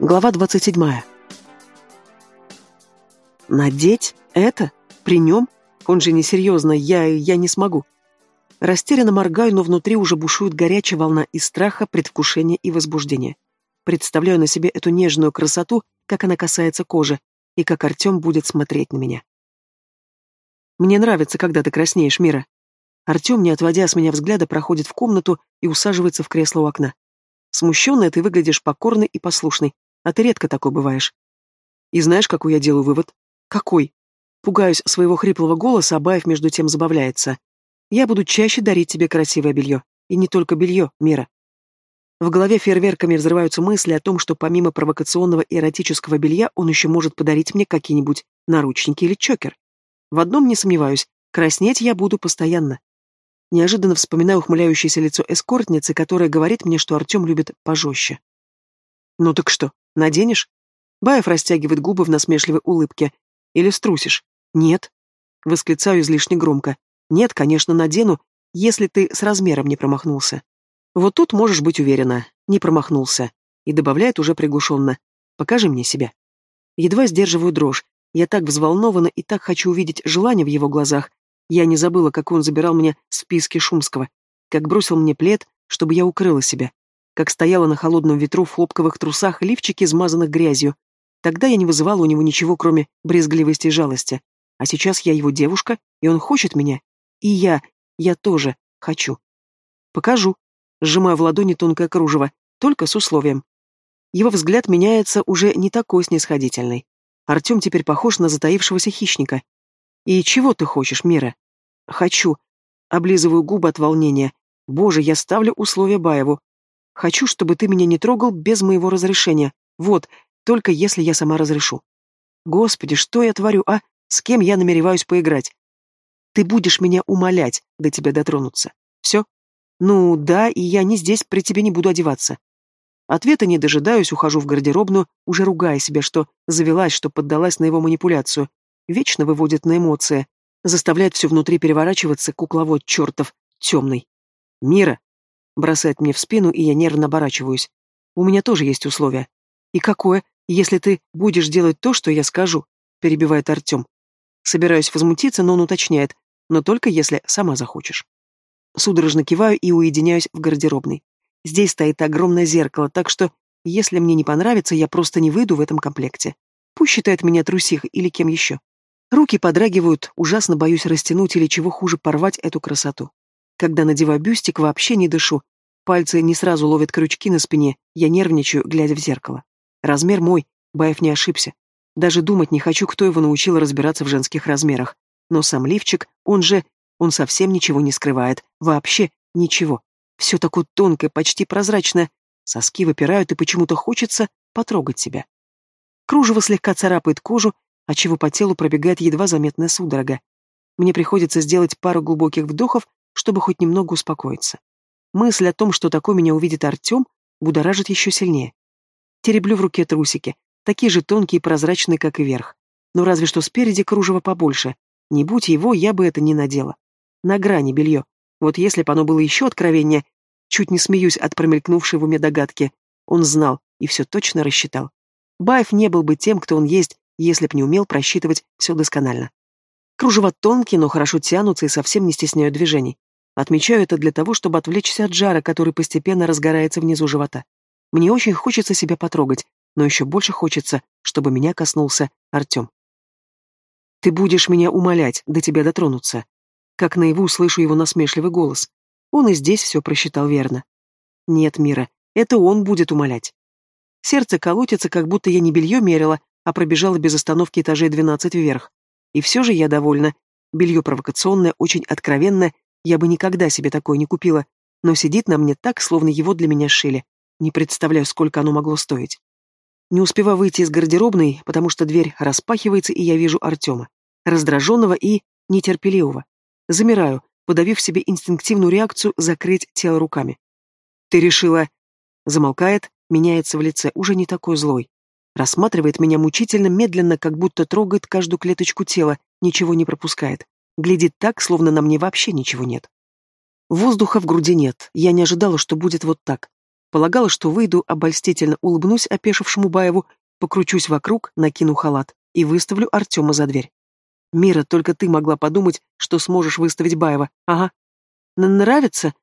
Глава 27. Надеть это? При нем? Он же несерьезно, я... я не смогу. Растерянно моргаю, но внутри уже бушует горячая волна из страха, предвкушения и возбуждения. Представляю на себе эту нежную красоту, как она касается кожи, и как Артем будет смотреть на меня. Мне нравится, когда ты краснеешь, Мира. Артем, не отводя с меня взгляда, проходит в комнату и усаживается в кресло у окна. Смущенная ты выглядишь покорной и послушной, а ты редко такой бываешь. И знаешь, какой я делаю вывод? Какой? Пугаюсь своего хриплого голоса, а Баев между тем забавляется. Я буду чаще дарить тебе красивое белье. И не только белье, Мира. В голове фейерверками взрываются мысли о том, что помимо провокационного и эротического белья он еще может подарить мне какие-нибудь наручники или чокер. В одном не сомневаюсь, краснеть я буду постоянно. Неожиданно вспоминаю ухмыляющееся лицо эскортницы, которая говорит мне, что Артем любит пожестче. «Ну так что, наденешь?» Баев растягивает губы в насмешливой улыбке. «Или струсишь?» «Нет». Восклицаю излишне громко. «Нет, конечно, надену, если ты с размером не промахнулся». Вот тут можешь быть уверена, не промахнулся. И добавляет уже приглушенно. «Покажи мне себя». Едва сдерживаю дрожь. Я так взволнована и так хочу увидеть желание в его глазах, я не забыла, как он забирал меня в списке Шумского, как бросил мне плед, чтобы я укрыла себя, как стояла на холодном ветру в хлопковых трусах и лифчике, измазанных грязью. Тогда я не вызывала у него ничего, кроме брезгливости и жалости. А сейчас я его девушка, и он хочет меня. И я, я тоже хочу. Покажу. Сжимаю в ладони тонкое кружево, только с условием. Его взгляд меняется уже не такой снисходительный. Артем теперь похож на затаившегося хищника. «И чего ты хочешь, Мира?» «Хочу». Облизываю губы от волнения. «Боже, я ставлю условия Баеву. Хочу, чтобы ты меня не трогал без моего разрешения. Вот, только если я сама разрешу». «Господи, что я творю, а? С кем я намереваюсь поиграть?» «Ты будешь меня умолять до тебя дотронуться. Все?» «Ну, да, и я не здесь, при тебе не буду одеваться». Ответа не дожидаюсь, ухожу в гардеробную, уже ругая себя, что завелась, что поддалась на его манипуляцию. Вечно выводит на эмоции, заставляет все внутри переворачиваться, кукловод чертов, темный. «Мира!» — бросает мне в спину, и я нервно оборачиваюсь. «У меня тоже есть условия». «И какое, если ты будешь делать то, что я скажу?» — перебивает Артем. Собираюсь возмутиться, но он уточняет, но только если сама захочешь. Судорожно киваю и уединяюсь в гардеробной. Здесь стоит огромное зеркало, так что, если мне не понравится, я просто не выйду в этом комплекте. Пусть считает меня трусих или кем еще. Руки подрагивают, ужасно боюсь растянуть или чего хуже порвать эту красоту. Когда надеваю бюстик, вообще не дышу. Пальцы не сразу ловят крючки на спине, я нервничаю, глядя в зеркало. Размер мой, Баев не ошибся. Даже думать не хочу, кто его научил разбираться в женских размерах. Но сам лифчик, он же, он совсем ничего не скрывает. Вообще ничего. Все такое тонкое, почти прозрачное. Соски выпирают, и почему-то хочется потрогать себя. Кружево слегка царапает кожу, отчего по телу пробегает едва заметная судорога. Мне приходится сделать пару глубоких вдохов, чтобы хоть немного успокоиться. Мысль о том, что такое меня увидит Артем, будоражит еще сильнее. Тереблю в руке трусики, такие же тонкие и прозрачные, как и верх. Но разве что спереди кружево побольше. Не будь его, я бы это не надела. На грани белье. Вот если бы оно было еще откровеннее, чуть не смеюсь от промелькнувшей в уме догадки. Он знал и все точно рассчитал. Баев не был бы тем, кто он есть, если б не умел просчитывать все досконально. Кружева тонкие, но хорошо тянутся и совсем не стесняют движений. Отмечаю это для того, чтобы отвлечься от жара, который постепенно разгорается внизу живота. Мне очень хочется себя потрогать, но еще больше хочется, чтобы меня коснулся Артем. «Ты будешь меня умолять, до тебя дотронуться». Как наяву слышу его насмешливый голос. Он и здесь все просчитал верно. Нет, Мира, это он будет умолять. Сердце колотится, как будто я не белье мерила, а пробежала без остановки этажей двенадцать вверх. И все же я довольна. Белье провокационное, очень откровенное, я бы никогда себе такое не купила, но сидит на мне так, словно его для меня шили. Не представляю, сколько оно могло стоить. Не успеваю выйти из гардеробной, потому что дверь распахивается, и я вижу Артема. Раздраженного и нетерпеливого. Замираю, подавив себе инстинктивную реакцию закрыть тело руками. «Ты решила...» Замолкает, меняется в лице, уже не такой злой. Рассматривает меня мучительно, медленно, как будто трогает каждую клеточку тела, ничего не пропускает. Глядит так, словно на мне вообще ничего нет. Воздуха в груди нет. Я не ожидала, что будет вот так. Полагала, что выйду, обольстительно улыбнусь опешившему Баеву, покручусь вокруг, накину халат и выставлю Артема за дверь. Мира, только ты могла подумать, что сможешь выставить Баева. Ага. Нравится?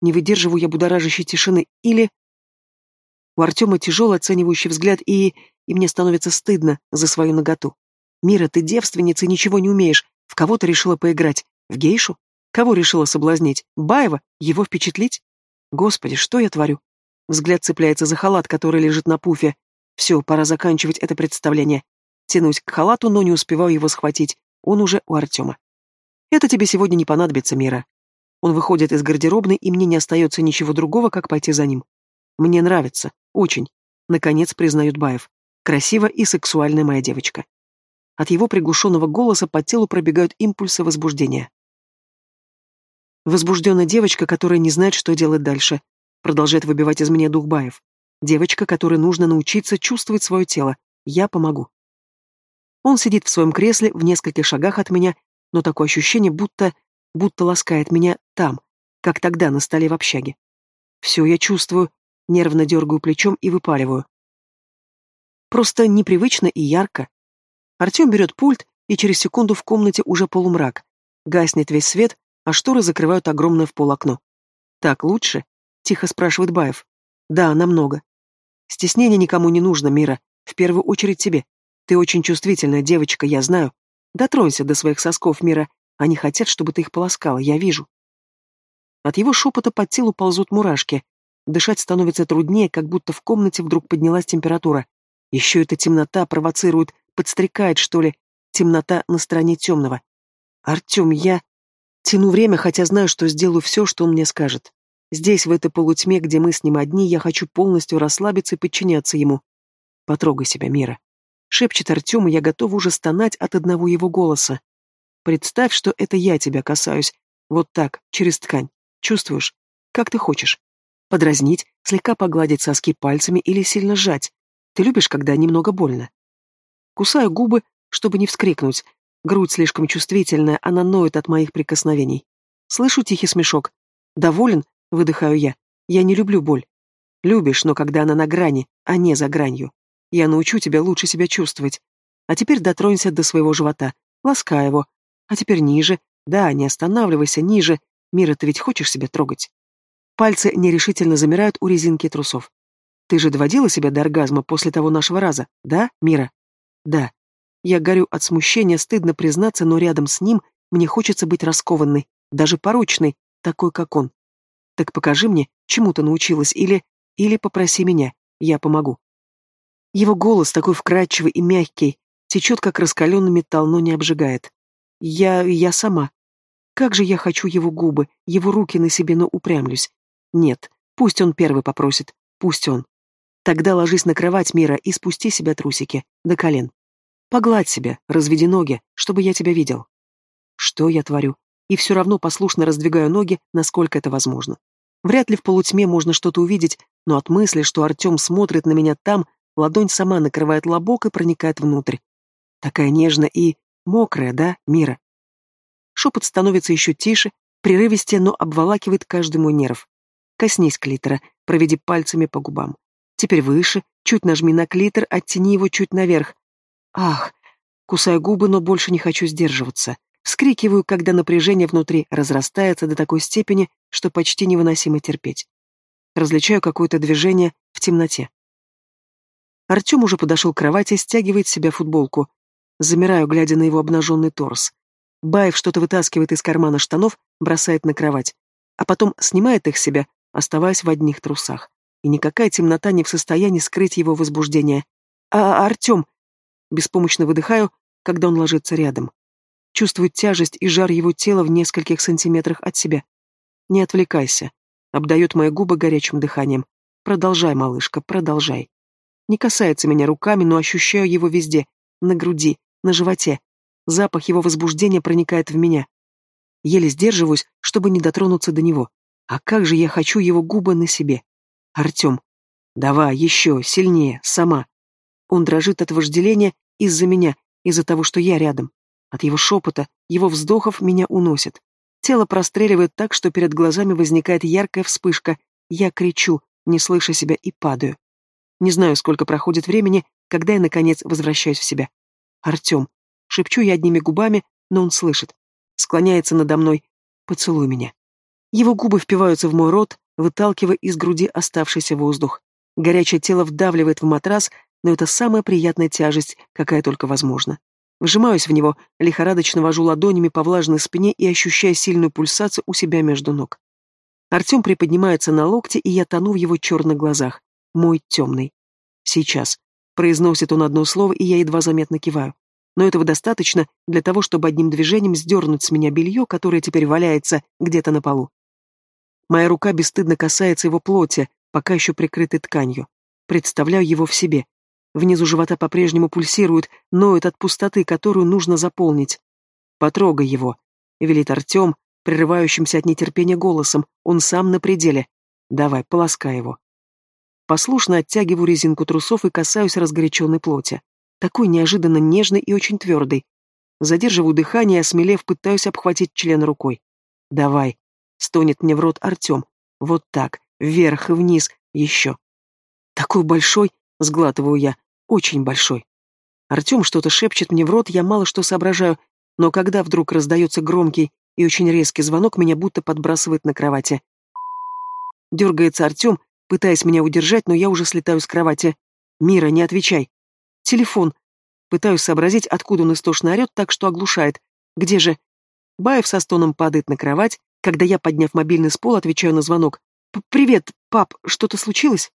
Не выдерживаю я будоражащей тишины. Или... У Артема тяжелый оценивающий взгляд, и... и мне становится стыдно за свою наготу. Мира, ты девственница ничего не умеешь. В кого ты решила поиграть? В гейшу? Кого решила соблазнить? Баева? Его впечатлить? Господи, что я творю? Взгляд цепляется за халат, который лежит на пуфе. Все, пора заканчивать это представление. Тянусь к халату, но не успеваю его схватить. Он уже у Артема. Это тебе сегодня не понадобится, Мира. Он выходит из гардеробной, и мне не остается ничего другого, как пойти за ним. Мне нравится. Очень. Наконец признает Баев. Красиво и сексуальная моя девочка. От его приглушенного голоса по телу пробегают импульсы возбуждения. Возбужденная девочка, которая не знает, что делать дальше, продолжает выбивать из меня дух Баев. Девочка, которой нужно научиться чувствовать свое тело. Я помогу. Он сидит в своем кресле в нескольких шагах от меня, но такое ощущение, будто... будто ласкает меня там, как тогда на столе в общаге. Все я чувствую, нервно дергаю плечом и выпаливаю. Просто непривычно и ярко. Артем берет пульт, и через секунду в комнате уже полумрак. Гаснет весь свет, а шторы закрывают огромное в пол окно. «Так лучше?» — тихо спрашивает Баев. «Да, намного. Стеснение никому не нужно, Мира. В первую очередь тебе. Ты очень чувствительная девочка, я знаю. Дотронься до своих сосков, Мира. Они хотят, чтобы ты их полоскала, я вижу. От его шепота по телу ползут мурашки. Дышать становится труднее, как будто в комнате вдруг поднялась температура. Еще эта темнота провоцирует, подстрекает, что ли. Темнота на стороне темного. Артем, я... Тяну время, хотя знаю, что сделаю все, что он мне скажет. Здесь, в этой полутьме, где мы с ним одни, я хочу полностью расслабиться и подчиняться ему. Потрогай себя, Мира. Шепчет Артем, и я готова уже стонать от одного его голоса. Представь, что это я тебя касаюсь. Вот так, через ткань. Чувствуешь? Как ты хочешь. Подразнить, слегка погладить соски пальцами или сильно сжать. Ты любишь, когда немного больно? Кусаю губы, чтобы не вскрикнуть. Грудь слишком чувствительная, она ноет от моих прикосновений. Слышу тихий смешок. Доволен? Выдыхаю я. Я не люблю боль. Любишь, но когда она на грани, а не за гранью. Я научу тебя лучше себя чувствовать. А теперь дотронься до своего живота. Ласкай его. А теперь ниже. Да, не останавливайся, ниже. Мира, ты ведь хочешь себя трогать? Пальцы нерешительно замирают у резинки трусов. Ты же доводила себя до оргазма после того нашего раза, да, Мира? Да. Я горю от смущения, стыдно признаться, но рядом с ним мне хочется быть раскованной, даже порочной, такой, как он. Так покажи мне, чему ты научилась, или... или попроси меня, я помогу. Его голос, такой вкрадчивый и мягкий, течет, как раскаленный металл, но не обжигает. Я... я сама. Как же я хочу его губы, его руки на себе, но упрямлюсь. Нет, пусть он первый попросит, пусть он. Тогда ложись на кровать, Мира, и спусти себя трусики, до колен. Погладь себя, разведи ноги, чтобы я тебя видел. Что я творю? И все равно послушно раздвигаю ноги, насколько это возможно. Вряд ли в полутьме можно что-то увидеть, но от мысли, что Артем смотрит на меня там, Ладонь сама накрывает лобок и проникает внутрь. Такая нежная и мокрая, да, Мира? Шепот становится еще тише, прерывистее, но обволакивает каждый мой нерв. Коснись клитора, проведи пальцами по губам. Теперь выше, чуть нажми на клитор, оттяни его чуть наверх. Ах! Кусаю губы, но больше не хочу сдерживаться. Вскрикиваю, когда напряжение внутри разрастается до такой степени, что почти невыносимо терпеть. Различаю какое-то движение в темноте. Артем уже подошел к кровати, стягивает с себя футболку. Замираю, глядя на его обнаженный торс. Баев что-то вытаскивает из кармана штанов, бросает на кровать. А потом снимает их себя, оставаясь в одних трусах. И никакая темнота не в состоянии скрыть его возбуждение. «А, Артем!» Беспомощно выдыхаю, когда он ложится рядом. Чувствую тяжесть и жар его тела в нескольких сантиметрах от себя. «Не отвлекайся», — обдает мои губы горячим дыханием. «Продолжай, малышка, продолжай». Не касается меня руками, но ощущаю его везде. На груди, на животе. Запах его возбуждения проникает в меня. Еле сдерживаюсь, чтобы не дотронуться до него. А как же я хочу его губы на себе. Артем. Давай, еще, сильнее, сама. Он дрожит от вожделения из-за меня, из-за того, что я рядом. От его шепота, его вздохов меня уносит. Тело простреливает так, что перед глазами возникает яркая вспышка. Я кричу, не слыша себя, и падаю. Не знаю, сколько проходит времени, когда я, наконец, возвращаюсь в себя. «Артем!» Шепчу я одними губами, но он слышит. Склоняется надо мной. «Поцелуй меня». Его губы впиваются в мой рот, выталкивая из груди оставшийся воздух. Горячее тело вдавливает в матрас, но это самая приятная тяжесть, какая только возможна. Вжимаюсь в него, лихорадочно вожу ладонями по влажной спине и ощущая сильную пульсацию у себя между ног. Артем приподнимается на локте, и я тону в его черных глазах. Мой темный. Сейчас. Произносит он одно слово, и я едва заметно киваю. Но этого достаточно для того, чтобы одним движением сдернуть с меня белье, которое теперь валяется где-то на полу. Моя рука бесстыдно касается его плоти, пока еще прикрытой тканью. Представляю его в себе. Внизу живота по-прежнему пульсирует, ноет от пустоты, которую нужно заполнить. «Потрогай его», — велит Артем, прерывающимся от нетерпения голосом. Он сам на пределе. «Давай, полоскай его». Послушно оттягиваю резинку трусов и касаюсь разгоряченной плоти. Такой неожиданно нежный и очень твердый. Задерживаю дыхание, осмелев, пытаюсь обхватить член рукой. «Давай», — стонет мне в рот Артем. «Вот так, вверх и вниз, еще». «Такой большой», — сглатываю я, — «очень большой». Артем что-то шепчет мне в рот, я мало что соображаю, но когда вдруг раздается громкий и очень резкий звонок, меня будто подбрасывает на кровати. Дергается Артем, пытаясь меня удержать, но я уже слетаю с кровати. «Мира, не отвечай!» «Телефон!» Пытаюсь сообразить, откуда он истошно орет, так что оглушает. «Где же?» Баев со стоном падает на кровать, когда я, подняв мобильный с пола, отвечаю на звонок. «Привет, пап, что-то случилось?»